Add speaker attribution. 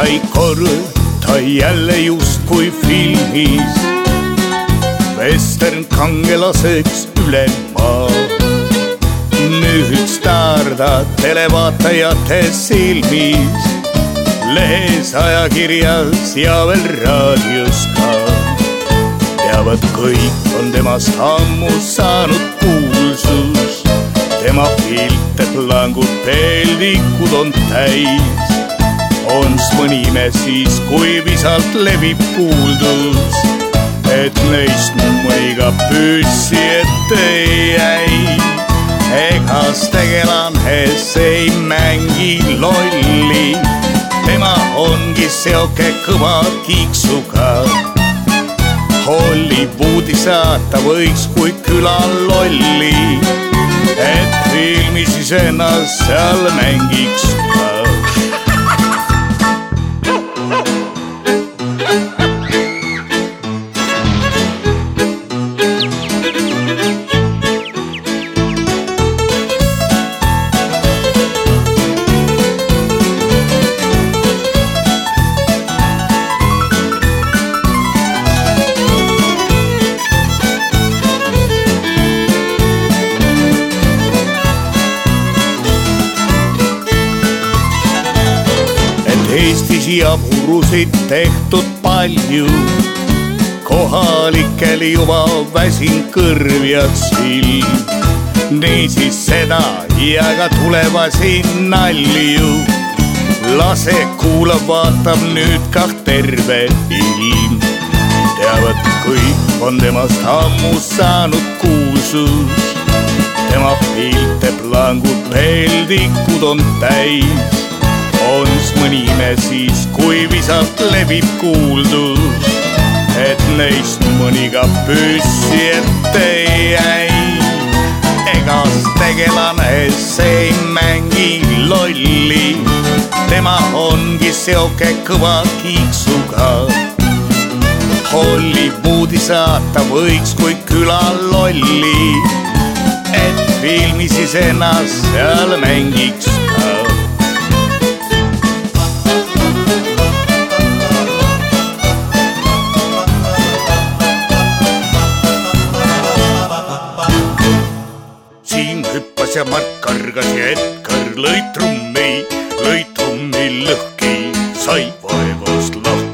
Speaker 1: ta ei korda jälle justkui filmis vestern kangelaseks üle maa. nüüd staardad televaatajate silmis, lehes, ajakirjas ja veel raadios ka. teavad kõik, on temast ammu saanud kuulsus, tema pilte plangud peldikud on täis ons mõni ime siis, kui visalt levib kuuldus, et neist mõni ka püssi ette jäi. egas tegelanes ei mängi lolli, tema ongi seoke kõva kiiksuga. Hollywoodi saata võiks kui külalolli, et filmis iseennast seal mängiks ka. Eestis jaburusid tehtud palju. kohalikel juba väsin kõrv ja silm. niisiis seda ja ka tulevasi nalju. lase kuulab, vaatab nüüd kah terve ilm. teavad kõik on temast ammu saanud kuulsus. tema pilte plangud, peldikud on täis ons mõni ime siis, kui visalt levib kuuldus, et neist mõni ka püssi ette jäi. egas tegelane see ei mängi lolli, tema ongi seoke kõva kiiksuga. Hollywoodi saata võiks kui külalolli, et filmis iseennast seal mängiks hüppas ja Mart kargas ja Edgar lõi trummi, lõi trummi lõhki, sai vaevast lahti.